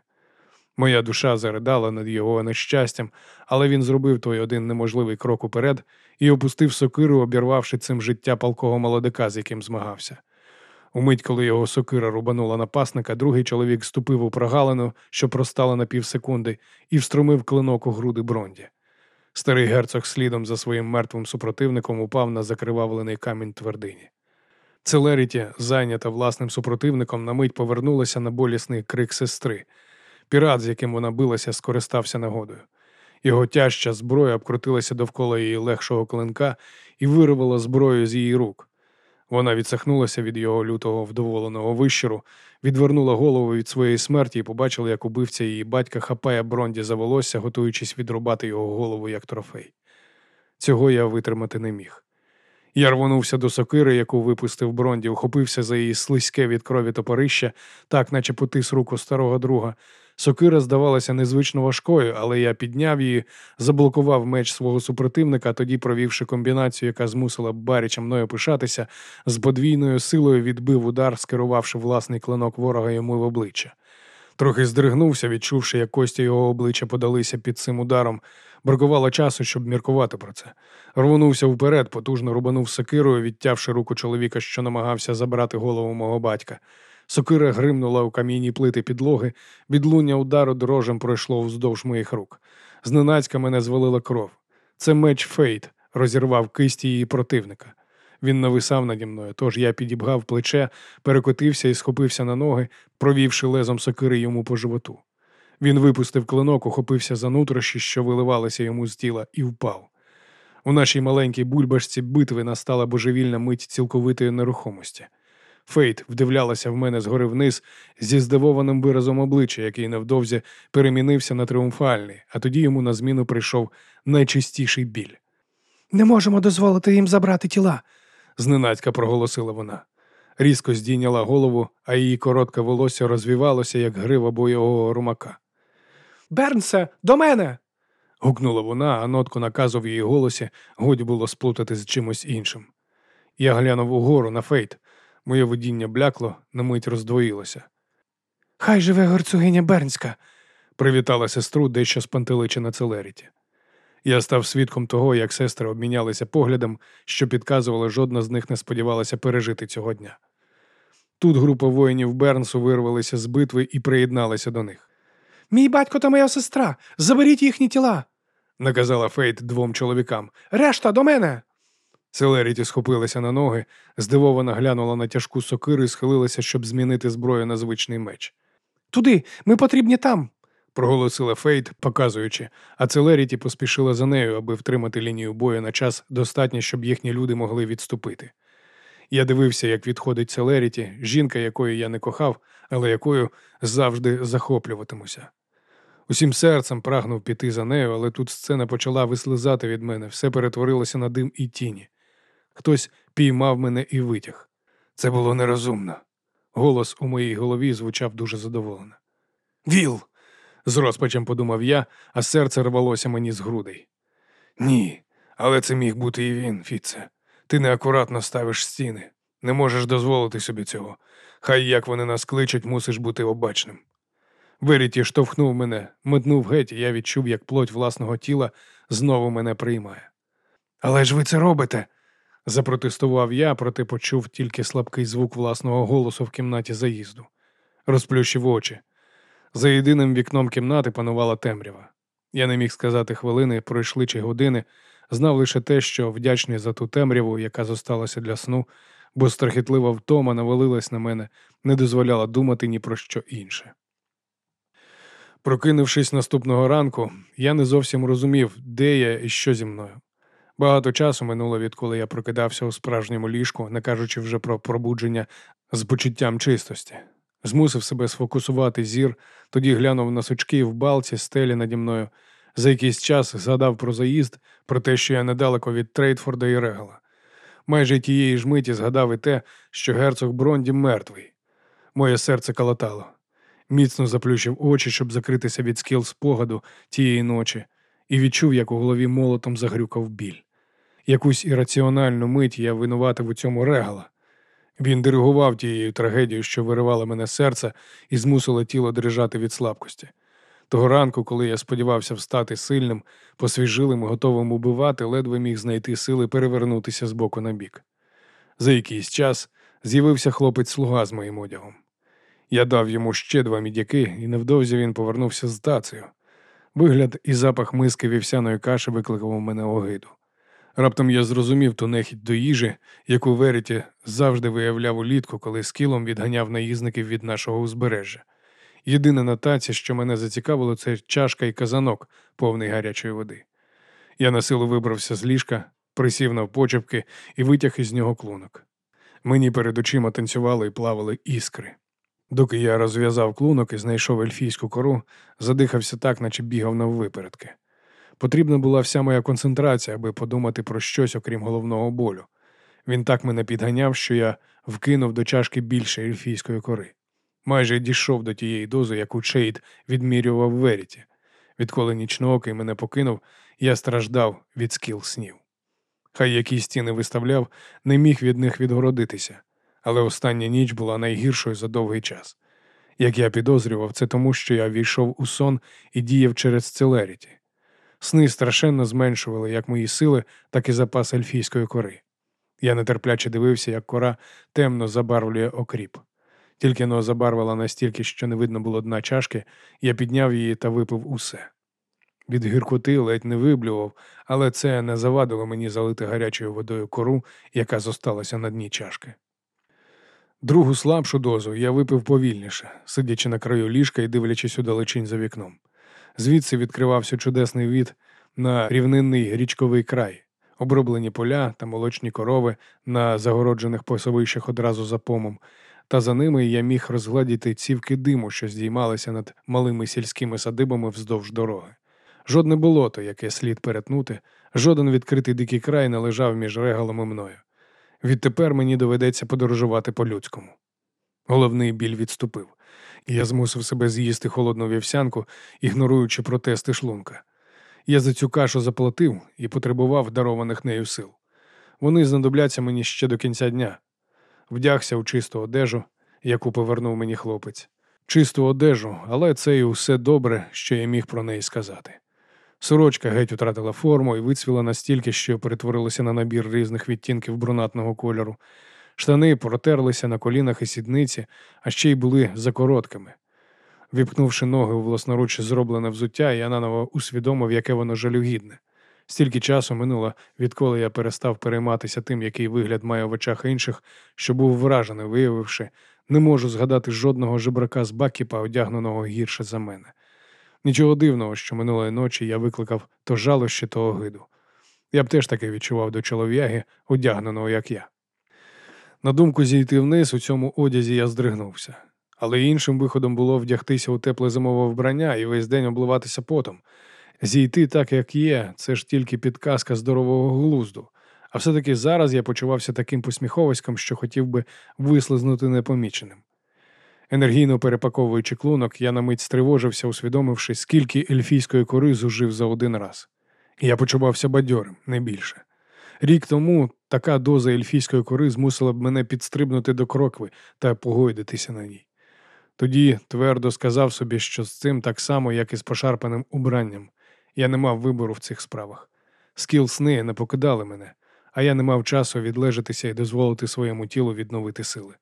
Моя душа заридала над його нещастям, але він зробив той один неможливий крок уперед і опустив сокиру, обірвавши цим життя палкого молодика, з яким змагався. Умить, коли його сокира рубанула напасника, другий чоловік ступив у прогалину, що простала на півсекунди, і встромив клинок у груди Бронді. Старий герцог слідом за своїм мертвим супротивником упав на закривавлений камінь твердині. Целеріті, зайнята власним супротивником, на мить повернулася на болісний крик сестри. Пірат, з яким вона билася, скористався нагодою. Його тяжча зброя обкрутилася довкола її легшого клинка і вирвала зброю з її рук. Вона відсахнулася від його лютого вдоволеного вищеру, відвернула голову від своєї смерті і побачила, як убивця її батька хапає бронді за волосся, готуючись відрубати його голову як трофей. Цього я витримати не міг. Я рвонувся до сокири, яку випустив бронді, ухопився за її слизьке від крові топорища, так наче потис руку старого друга, Сокира здавалася незвично важкою, але я підняв її, заблокував меч свого супротивника, тоді провівши комбінацію, яка змусила Баріча мною пишатися, з подвійною силою відбив удар, скерувавши власний клинок ворога йому в обличчя. Трохи здригнувся, відчувши, як кості його обличчя подалися під цим ударом. Бракувало часу, щоб міркувати про це. Рвонувся вперед, потужно рубанув сокирою, відтявши руку чоловіка, що намагався забрати голову мого батька. Сокира гримнула у кам'яні плити підлоги, відлуння удару дрожем пройшло вздовж моїх рук. Зненацька мене звалила кров. Це меч Фейт розірвав кисті її противника. Він нависав наді мною, тож я підібгав плече, перекотився і схопився на ноги, провівши лезом сокири йому по животу. Він випустив клинок, ухопився за нутрощі, що виливалися йому з тіла, і впав. У нашій маленькій бульбашці битви настала божевільна мить цілковитої нерухомості. Фейт вдивлялася в мене згори вниз зі здивованим виразом обличчя, який невдовзі перемінився на тріумфальний, а тоді йому на зміну прийшов найчистіший біль. Не можемо дозволити їм забрати тіла. зненацька проголосила вона. Різко здійняла голову, а її коротке волосся розвівалося, як грива бойового румака. Бернсе, до мене. гукнула вона, а нотку наказу в її голосі годі було сплутати з чимось іншим. Я глянув угору на фейт. Моє видіння блякло, на мить роздвоїлося. Хай живе герцогиня Бернська. Привітала сестру дещо спантеличена Целеріті. Я став свідком того, як сестри обмінялися поглядом, що підказували, жодна з них не сподівалася пережити цього дня. Тут група воїнів Бернсу вирвалися з битви і приєдналися до них. Мій батько та моя сестра. Заберіть їхні тіла. Наказала Фейт двом чоловікам. Решта до мене. Целеріті схопилася на ноги, здивовано глянула на тяжку сокиру і схилилася, щоб змінити зброю на звичний меч. Туди, ми потрібні там. проголосила Фейт, показуючи, а Целеріті поспішила за нею, аби втримати лінію бою на час достатньо, щоб їхні люди могли відступити. Я дивився, як відходить Целеріті, жінка, якої я не кохав, але якою завжди захоплюватимуся. Усім серцем прагнув піти за нею, але тут сцена почала вислизати від мене, все перетворилося на дим і тіні. Хтось піймав мене і витяг. Це було нерозумно. Голос у моїй голові звучав дуже задоволено. Віл! з розпачем подумав я, а серце рвалося мені з грудей. Ні, але це міг бути і він, Фіце. Ти неакуратно ставиш стіни. Не можеш дозволити собі цього. Хай як вони нас кличуть, мусиш бути обачним. Веріті штовхнув мене, метнув геть, і я відчув, як плоть власного тіла знову мене приймає. Але ж ви це робите, запротестував я, проте почув тільки слабкий звук власного голосу в кімнаті заїзду. Розплющив очі. За єдиним вікном кімнати панувала темрява. Я не міг сказати хвилини, пройшли чи години, знав лише те, що вдячний за ту темряву, яка зосталася для сну, бо страхітлива втома навалилась на мене, не дозволяла думати ні про що інше. Прокинувшись наступного ранку, я не зовсім розумів, де я і що зі мною. Багато часу минуло, відколи я прокидався у справжньому ліжку, не кажучи вже про пробудження з почуттям чистості. Змусив себе сфокусувати зір, тоді глянув на сучки в балці, стелі наді мною. За якийсь час згадав про заїзд, про те, що я недалеко від Трейтфорда і Регала. Майже тієї ж миті згадав і те, що герцог Бронді мертвий. Моє серце калатало. Міцно заплющив очі, щоб закритися від скіл спогаду тієї ночі, і відчув, як у голові молотом загрюкав біль. Якусь ірраціональну мить я винуватив у цьому регала. Він диригував тією трагедією, що виривала мене серце і змусило тіло дрижати від слабкості. Того ранку, коли я сподівався встати сильним, посвіжилим і готовим убивати, ледве міг знайти сили перевернутися з боку на бік. За якийсь час з'явився хлопець слуга з моїм одягом. Я дав йому ще два мідяки, і невдовзі він повернувся з тацею. Вигляд і запах миски вівсяної каші викликав у мене огиду. Раптом я зрозумів ту нехідь до їжі, яку Веріті завжди виявляв улітку, коли скілом відганяв наїзників від нашого узбережжя. Єдине на таці, що мене зацікавило, це чашка і казанок, повний гарячої води. Я на силу вибрався з ліжка, присів навпочепки і витяг із нього клунок. Мені перед очима танцювали і плавали іскри. Доки я розв'язав клунок і знайшов ельфійську кору, задихався так, наче бігав наввипередки. Потрібна була вся моя концентрація, аби подумати про щось, окрім головного болю. Він так мене підганяв, що я вкинув до чашки більше ельфійської кори. Майже дійшов до тієї дози, яку Чейд відмірював Веріті. Відколи нічноокий мене покинув, я страждав від скіл снів. Хай які стіни виставляв, не міг від них відгородитися, але остання ніч була найгіршою за довгий час. Як я підозрював, це тому, що я війшов у сон і діяв через Целеріті. Сни страшенно зменшували як мої сили, так і запас ельфійської кори. Я нетерпляче дивився, як кора темно забарвлює окріп. Тільки но забарвила настільки, що не видно було дна чашки, я підняв її та випив усе. Від гіркоти ледь не виблював, але це не завадило мені залити гарячою водою кору, яка зосталася на дні чашки. Другу слабшу дозу я випив повільніше, сидячи на краю ліжка і дивлячись удалечінь за вікном. Звідси відкривався чудесний від на рівнинний річковий край, оброблені поля та молочні корови на загороджених пасовищах одразу за помом, та за ними я міг розгладіти цівки диму, що здіймалися над малими сільськими садибами вздовж дороги. Жодне болото, яке слід перетнути, жоден відкритий дикий край не лежав між регалом і мною. Відтепер мені доведеться подорожувати по-людському. Головний біль відступив. Я змусив себе з'їсти холодну вівсянку, ігноруючи протести шлунка. Я за цю кашу заплатив і потребував дарованих нею сил. Вони знадобляться мені ще до кінця дня. Вдягся у чисту одежу, яку повернув мені хлопець. Чисту одежу, але це і усе добре, що я міг про неї сказати. Сорочка геть втратила форму і вицвіла настільки, що перетворилася на набір різних відтінків брунатного кольору. Штани протерлися на колінах і сідниці, а ще й були закороткими. Віпкнувши ноги у власноруч зроблене взуття, я наново усвідомив, яке воно жалюгідне. Стільки часу минуло, відколи я перестав перейматися тим, який вигляд має в очах інших, що був вражений, виявивши, не можу згадати жодного жебрака з бакіпа, одягненого гірше за мене. Нічого дивного, що минулої ночі я викликав то жалощі, то огиду. Я б теж таки відчував до чолов'яги, одягненого, як я. На думку зійти вниз, у цьому одязі я здригнувся. Але іншим виходом було вдягтися у тепле зимове вбрання і весь день обливатися потом. Зійти так, як є, це ж тільки підказка здорового глузду. А все-таки зараз я почувався таким посміховиськом, що хотів би вислизнути непоміченим. Енергійно перепаковуючи клунок, я на мить стривожився, усвідомивши, скільки ельфійської кори зужив за один раз. Я почувався бадьорим, не більше. Рік тому така доза ельфійської кори змусила б мене підстрибнути до крокви та погойдитися на ній. Тоді твердо сказав собі, що з цим так само, як і з пошарпаним убранням. Я не мав вибору в цих справах. Скіл сни не покидали мене, а я не мав часу відлежатися і дозволити своєму тілу відновити сили.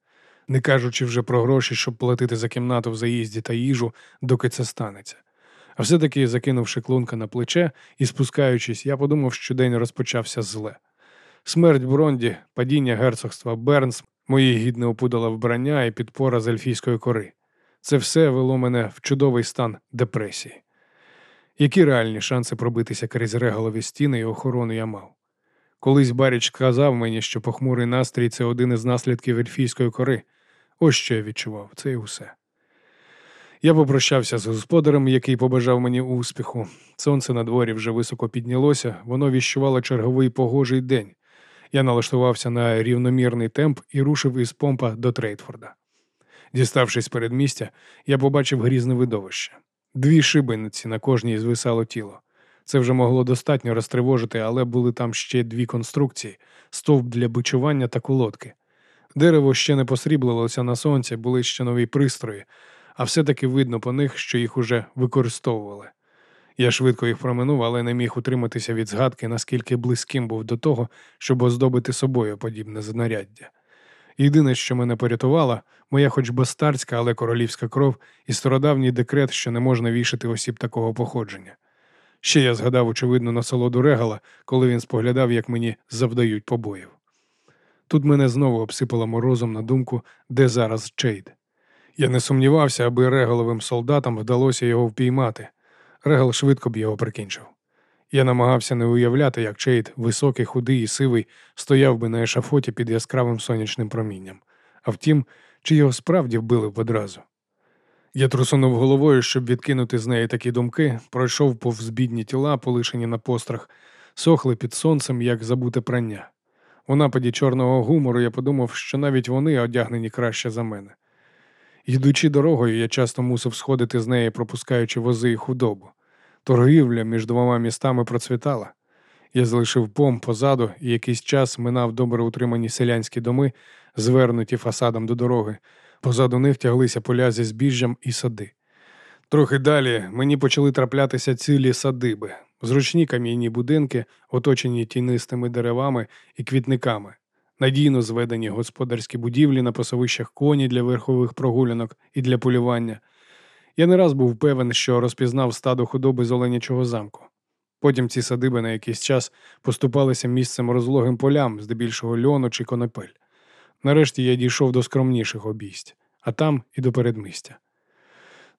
Не кажучи вже про гроші, щоб платити за кімнату в заїзді та їжу, доки це станеться. А все-таки, закинувши клунка на плече і спускаючись, я подумав, що день розпочався зле. Смерть Бронді, падіння герцогства Бернс, моє гідне опудало вбрання і підпора з ельфійської кори. Це все вело мене в чудовий стан депресії. Які реальні шанси пробитися крізь реголові стіни і охорону я мав? Колись Баріч сказав мені, що похмурий настрій це один із наслідків ельфійської кори. Ось що я відчував, це і усе. Я попрощався з господарем, який побажав мені успіху. Сонце на дворі вже високо піднялося, воно віщувало черговий погожий день. Я налаштувався на рівномірний темп і рушив із помпа до Трейтфорда. Діставшись перед місця, я побачив грізне видовище. Дві шибениці на кожній звисало тіло. Це вже могло достатньо розтривожити, але були там ще дві конструкції стовп для бичування та колодки. Дерево ще не посріблилося на сонці, були ще нові пристрої, а все-таки видно по них, що їх уже використовували. Я швидко їх проминув, але не міг утриматися від згадки, наскільки близьким був до того, щоб оздобити собою подібне знаряддя. Єдине, що мене порятувало, моя хоч бастарська, але королівська кров і стародавній декрет, що не можна вішати осіб такого походження. Ще я згадав, очевидно, насолоду регала, коли він споглядав, як мені завдають побоїв. Тут мене знову обсипало морозом на думку, де зараз Чейд. Я не сумнівався, аби регаловим солдатам вдалося його впіймати. Регал швидко б його прикінчив. Я намагався не уявляти, як Чейд, високий, худий і сивий, стояв би на ешафоті під яскравим сонячним промінням. А втім, чи його справді вбили б одразу. Я трусунув головою, щоб відкинути з неї такі думки, пройшов повз бідні тіла, полишені на пострах, сохли під сонцем, як забуте прання. У нападі чорного гумору я подумав, що навіть вони одягнені краще за мене. Йдучи дорогою, я часто мусив сходити з неї, пропускаючи вози і худобу. Торгівля між двома містами процвітала. Я залишив пом позаду і якийсь час минав добре утримані селянські доми, звернуті фасадом до дороги. Позаду них тяглися поля зі збіжжям і сади. Трохи далі мені почали траплятися цілі садиби, зручні кам'яні будинки, оточені тінистими деревами і квітниками, надійно зведені господарські будівлі на пасовищах коні для верхових прогулянок і для полювання. Я не раз був певен, що розпізнав стадо худоби з Оленячого замку. Потім ці садиби на якийсь час поступалися місцем розлогим полям, здебільшого льону чи конопель. Нарешті я дійшов до скромніших обійсть, а там і до передмістя.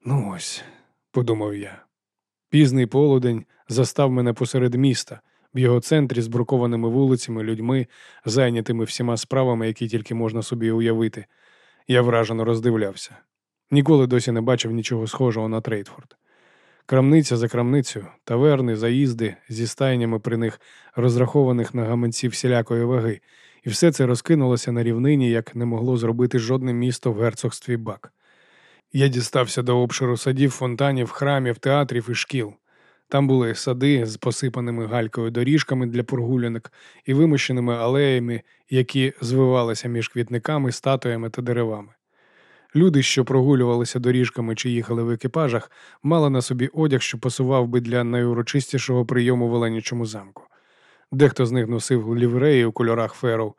Ну ось, подумав я. Пізний полудень застав мене посеред міста, в його центрі з брукованими вулицями, людьми, зайнятими всіма справами, які тільки можна собі уявити. Я вражено роздивлявся. Ніколи досі не бачив нічого схожого на Трейдфорд. Крамниця за крамницею, таверни, заїзди зі стайнями при них, розрахованих на гаманці всілякої ваги, і все це розкинулося на рівнині, як не могло зробити жодне місто в герцогстві Бак. Я дістався до обширу садів, фонтанів, храмів, театрів і шкіл. Там були сади з посипаними галькою доріжками для прогулянок і вимощеними алеями, які звивалися між квітниками, статуями та деревами. Люди, що прогулювалися доріжками чи їхали в екіпажах, мали на собі одяг, що пасував би для найурочистішого прийому в Оленячому замку. Дехто з них носив лівреї у кольорах феров,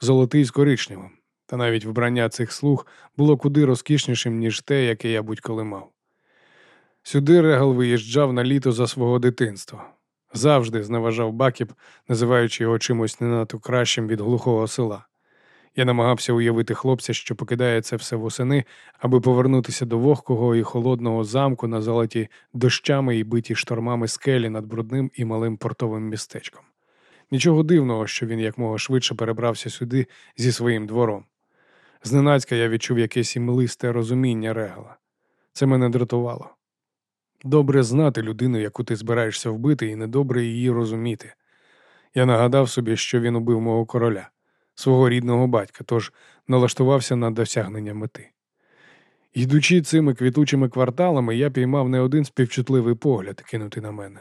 золотий з коричневим, та навіть вбрання цих слуг було куди розкішнішим, ніж те, яке я будь-коли мав. Сюди Регал виїжджав на літо за свого дитинства. Завжди зневажав Бакіп, називаючи його чимось не надто кращим від глухого села. Я намагався уявити хлопця, що покидає це все восени, аби повернутися до вогкого і холодного замку на золоті дощами і биті штормами скелі над брудним і малим портовим містечком. Нічого дивного, що він якмога швидше перебрався сюди зі своїм двором. Зненацька я відчув якесь імлисте розуміння регала. Це мене дратувало. Добре знати людину, яку ти збираєшся вбити, і недобре її розуміти. Я нагадав собі, що він убив мого короля, свого рідного батька, тож налаштувався на досягнення мети. Йдучи цими квітучими кварталами, я піймав не один співчутливий погляд кинутий на мене.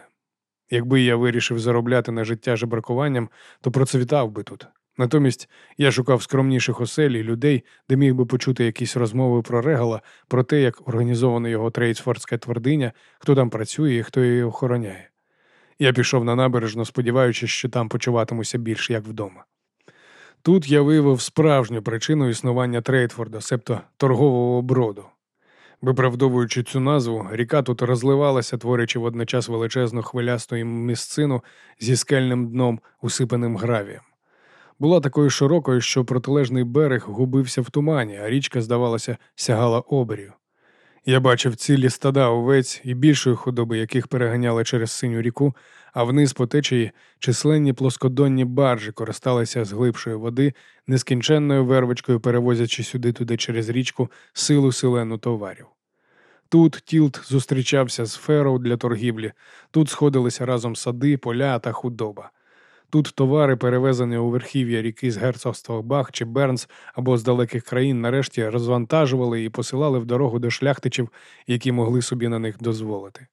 Якби я вирішив заробляти на життя жебракуванням, то процвітав би тут. Натомість я шукав скромніших осель і людей, де міг би почути якісь розмови про регала, про те, як організована його трейдсфордська твердиня, хто там працює і хто її охороняє. Я пішов на набережну, сподіваючись, що там почуватимуся більш як вдома. Тут я виявив справжню причину існування Трейдфорда, себто торгового броду. Виправдовуючи цю назву, ріка тут розливалася, творячи водночас величезну хвилясту місцину зі скельним дном, усипаним гравієм. Була такою широкою, що протилежний берег губився в тумані, а річка, здавалося, сягала оберію. Я бачив цілі стада овець і більшої худоби, яких переганяли через синю ріку, а вниз по течії численні плоскодонні баржі користалися з глибшої води, нескінченною вервочкою перевозячи сюди туди через річку силу селену товарів. Тут Тілт зустрічався з фероу для торгівлі, тут сходилися разом сади, поля та худоба. Тут товари, перевезені у верхів'я ріки з герцогства Бах чи Бернс або з далеких країн, нарешті розвантажували і посилали в дорогу до шляхтичів, які могли собі на них дозволити.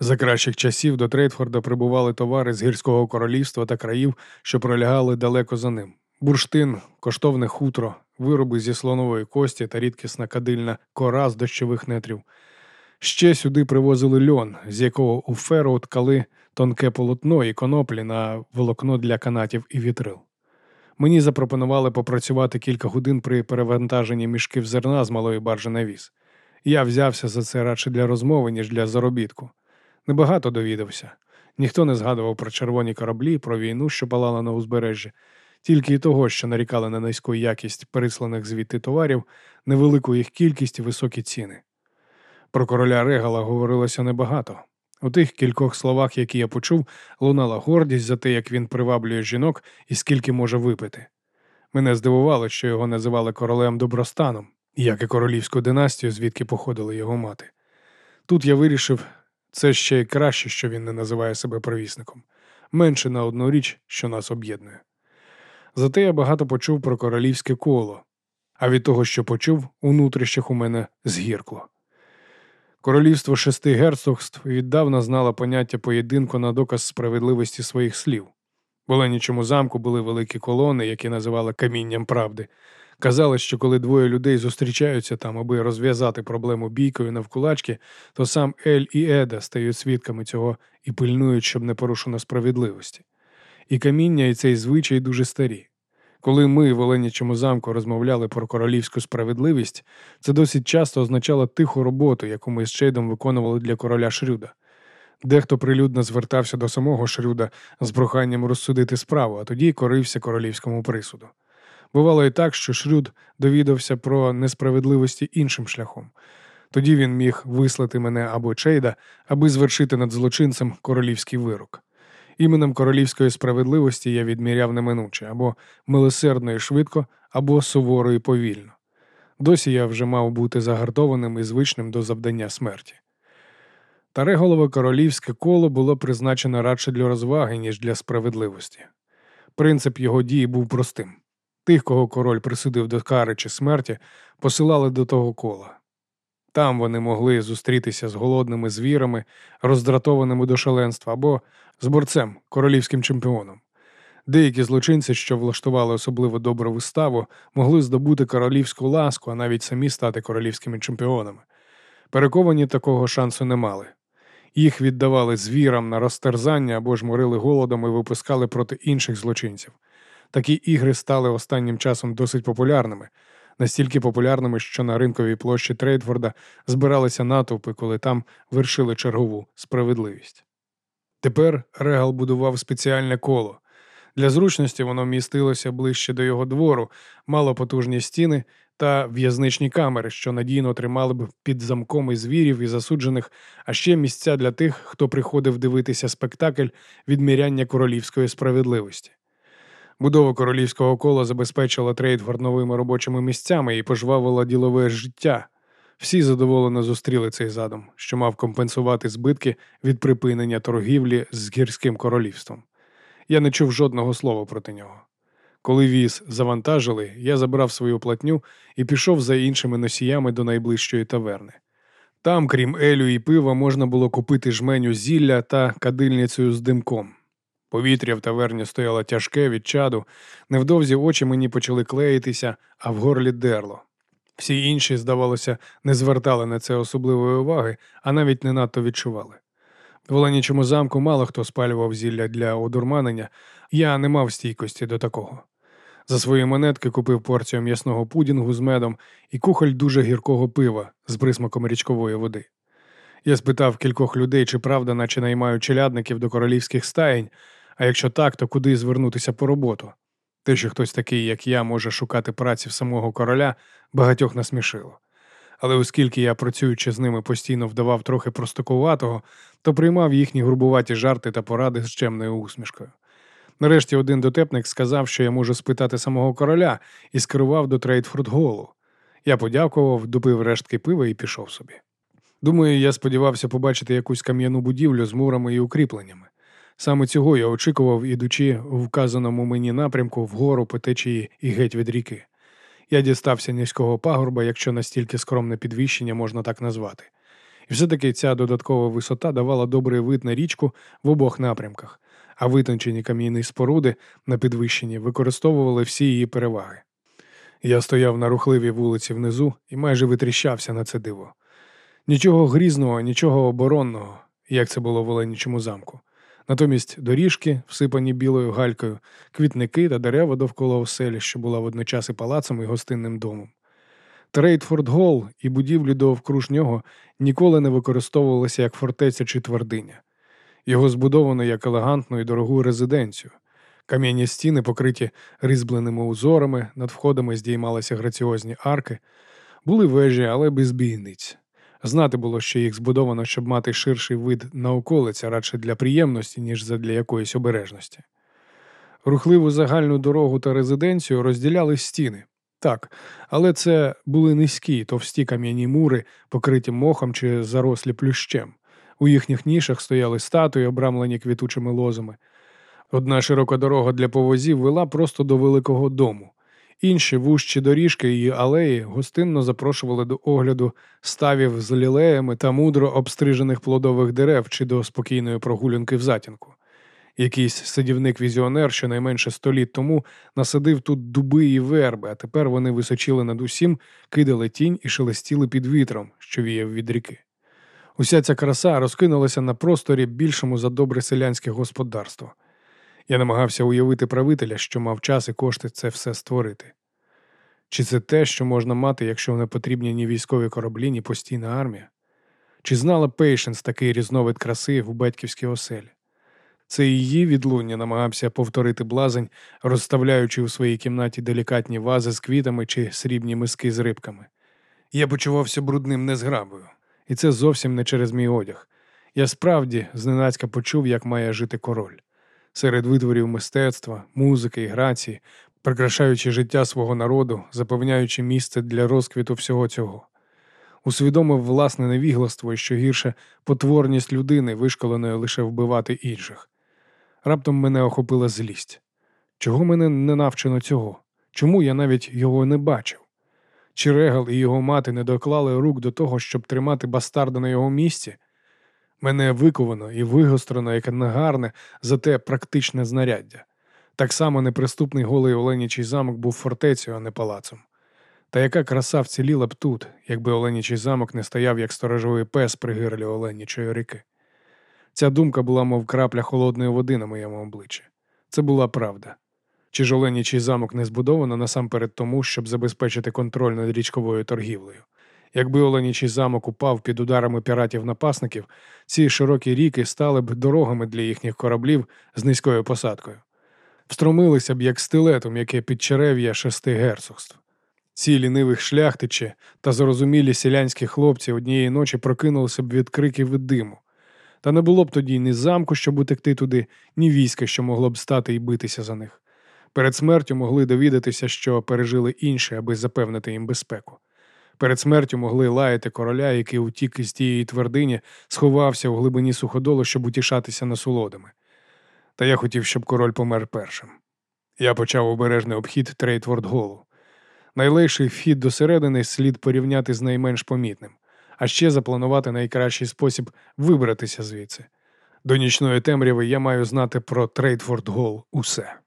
За кращих часів до Трейдфорда прибували товари з гірського королівства та країв, що пролягали далеко за ним. Бурштин, коштовне хутро, вироби зі слонової кості та рідкісна кадильна кора з дощових нетрів. Ще сюди привозили льон, з якого у феру ткали тонке полотно і коноплі на волокно для канатів і вітрил. Мені запропонували попрацювати кілька годин при перевантаженні мішків зерна з малої баржі на віз. Я взявся за це радше для розмови, ніж для заробітку. Небагато довідався. Ніхто не згадував про червоні кораблі, про війну, що палала на узбережжі, тільки й того, що нарікали на низьку якість пересланих звідти товарів, невелику їх кількість і високі ціни. Про короля Регала говорилося небагато. У тих кількох словах, які я почув, лунала гордість за те, як він приваблює жінок і скільки може випити. Мене здивувало, що його називали королем добростаном, як і королівську династію, звідки походила його мати. Тут я вирішив, це ще й краще, що він не називає себе провісником, менше на одну річ, що нас об'єднує. Зате я багато почув про королівське коло, а від того, що почув, у мене згіркло. Королівство шести герцогств віддавна знало поняття поєдинку на доказ справедливості своїх слів. В Оленічому замку були великі колони, які називали камінням правди. Казали, що коли двоє людей зустрічаються там, аби розв'язати проблему бійкою навкулачки, то сам Ель і Еда стають свідками цього і пильнують, щоб не порушено справедливості. І каміння, і цей звичай дуже старі. Коли ми в Оленячому замку розмовляли про королівську справедливість, це досить часто означало тиху роботу, яку ми з Чейдом виконували для короля Шрюда. Дехто прилюдно звертався до самого Шрюда з проханням розсудити справу, а тоді корився королівському присуду. Бувало і так, що Шрюд довідався про несправедливості іншим шляхом. Тоді він міг вислати мене або Чейда, аби звершити над злочинцем королівський вирок. Іменем королівської справедливості я відміряв неминуче або милосердно і швидко, або суворо і повільно. Досі я вже мав бути загартованим і звичним до завдання смерті. Тареголове королівське коло було призначено радше для розваги, ніж для справедливості. Принцип його дії був простим тих, кого король присудив до кари чи смерті, посилали до того кола. Там вони могли зустрітися з голодними звірами, роздратованими до шаленства, або з борцем, королівським чемпіоном. Деякі злочинці, що влаштували особливо добру виставу, могли здобути королівську ласку, а навіть самі стати королівськими чемпіонами. Перековані такого шансу не мали. Їх віддавали звірам на розтерзання або ж морили голодом і випускали проти інших злочинців. Такі ігри стали останнім часом досить популярними, настільки популярними, що на ринковій площі Трейдфорда збиралися натовпи, коли там вершили чергову справедливість. Тепер Регал будував спеціальне коло. Для зручності воно містилося ближче до його двору, мало потужні стіни та в'язничні камери, що надійно тримали б під замком і звірів і засуджених, а ще місця для тих, хто приходив дивитися спектакль відміряння королівської справедливості. Будова королівського кола забезпечила Трейдфорд новими робочими місцями і пожвавила ділове життя. Всі задоволено зустріли цей задум, що мав компенсувати збитки від припинення торгівлі з гірським королівством. Я не чув жодного слова проти нього. Коли віз завантажили, я забрав свою платню і пішов за іншими носіями до найближчої таверни. Там, крім елю і пива, можна було купити жменю зілля та кадильницею з димком. Повітря в таверні стояло тяжке від чаду, невдовзі очі мені почали клеїтися, а в горлі дерло. Всі інші, здавалося, не звертали на це особливої уваги, а навіть не надто відчували. В Оленічому замку мало хто спалював зілля для одурманення, я не мав стійкості до такого. За свої монетки купив порцію м'ясного пудінгу з медом і кухоль дуже гіркого пива з присмаком річкової води. Я спитав кількох людей, чи правда, наче наймають челядників до королівських стаєнь, а якщо так, то куди звернутися по роботу? Те, що хтось такий, як я, може шукати праці в самого короля, багатьох насмішило. Але оскільки я, працюючи з ними, постійно вдавав трохи простокуватого, то приймав їхні грубуваті жарти та поради з чемною усмішкою. Нарешті один дотепник сказав, що я можу спитати самого короля, і скерував до Трейдфорд-голу. Я подякував, допив рештки пива і пішов собі. Думаю, я сподівався побачити якусь кам'яну будівлю з мурами і укріпленнями. Саме цього я очікував, ідучи в вказаному мені напрямку вгору по течії і геть від ріки. Я дістався низького пагорба, якщо настільки скромне підвищення можна так назвати. І все-таки ця додаткова висота давала добрий вид на річку в обох напрямках, а витончені кам'яні споруди на підвищенні використовували всі її переваги. Я стояв на рухливій вулиці внизу і майже витріщався на це диво. Нічого грізного, нічого оборонного, як це було в Оленічому замку. Натомість доріжки, всипані білою галькою, квітники та дерева довкола оселі, що була водночас і палацом і гостинним домом. Трейдфорд Гол і будівлі довкруж нього ніколи не використовувалися як фортеця чи твердиня. Його збудовано як елегантну і дорогу резиденцію. Кам'яні стіни, покриті різьбленими узорами, над входами здіймалися граціозні арки, були вежі, але без бійниць. Знати було, що їх збудовано, щоб мати ширший вид на околиця радше для приємності, ніж для якоїсь обережності. Рухливу загальну дорогу та резиденцію розділяли стіни. Так, але це були низькі, товсті кам'яні мури, покриті мохом чи зарослі плющем. У їхніх нішах стояли статуї, обрамлені квітучими лозами. Одна широка дорога для повозів вела просто до великого дому. Інші вущі доріжки і алеї гостинно запрошували до огляду ставів з лілеями та мудро обстрижених плодових дерев чи до спокійної прогулянки в затінку. Якийсь садівник-візіонер, щонайменше сто літ тому, насадив тут дуби і верби, а тепер вони височили над усім, кидали тінь і шелестіли під вітром, що віяв від ріки. Уся ця краса розкинулася на просторі більшому за добре селянське господарство. Я намагався уявити правителя, що мав час і кошти це все створити. Чи це те, що можна мати, якщо не потрібні ні військові кораблі, ні постійна армія? Чи знала Пейшенс такий різновид краси в батьківській оселі? Це її відлуння намагався повторити блазень, розставляючи у своїй кімнаті делікатні вази з квітами чи срібні миски з рибками. Я почувався брудним незграбою, і це зовсім не через мій одяг. Я справді зненацька почув, як має жити король. Серед витворів мистецтва, музики і грації, прикрашаючи життя свого народу, запевняючи місце для розквіту всього цього. Усвідомив власне невігластво і що гірше потворність людини, вишколеної лише вбивати інших. Раптом мене охопила злість. Чого мене не навчено цього? Чому я навіть його не бачив? Чи Регал і його мати не доклали рук до того, щоб тримати бастарда на його місці? Мене виковано і вигострено як негарне, зате практичне знаряддя. Так само неприступний голий Оленічий замок був фортецею, а не палацом. Та яка краса вціліла б тут, якби Оленічий замок не стояв як сторожовий пес при гирлі Оленічої ріки. Ця думка була, мов крапля холодної води на моєму обличчі. Це була правда. Чи ж Оленічий замок не збудовано насамперед тому, щоб забезпечити контроль над річковою торгівлею? Якби Оленічий замок упав під ударами піратів-напасників, ці широкі ріки стали б дорогами для їхніх кораблів з низькою посадкою. Встромилися б як стилетом, яке підчерев'я шести герцогств. Ці лінивих шляхтичі та зарозумілі селянські хлопці однієї ночі прокинулися б від криків і диму. Та не було б тоді ні замку, щоб утекти туди, ні війська, що могло б стати і битися за них. Перед смертю могли довідатися, що пережили інші, аби запевнити їм безпеку. Перед смертю могли лаяти короля, який утік із тієї твердині, сховався у глибині суходолу, щоб утішатися насолодами. Та я хотів, щоб король помер першим. Я почав обережний обхід Трейтворд Голу. Найлегший вхід до середини слід порівняти з найменш помітним, а ще запланувати найкращий спосіб вибратися звідси. До нічної темряви я маю знати про Трейтфорд Гол усе.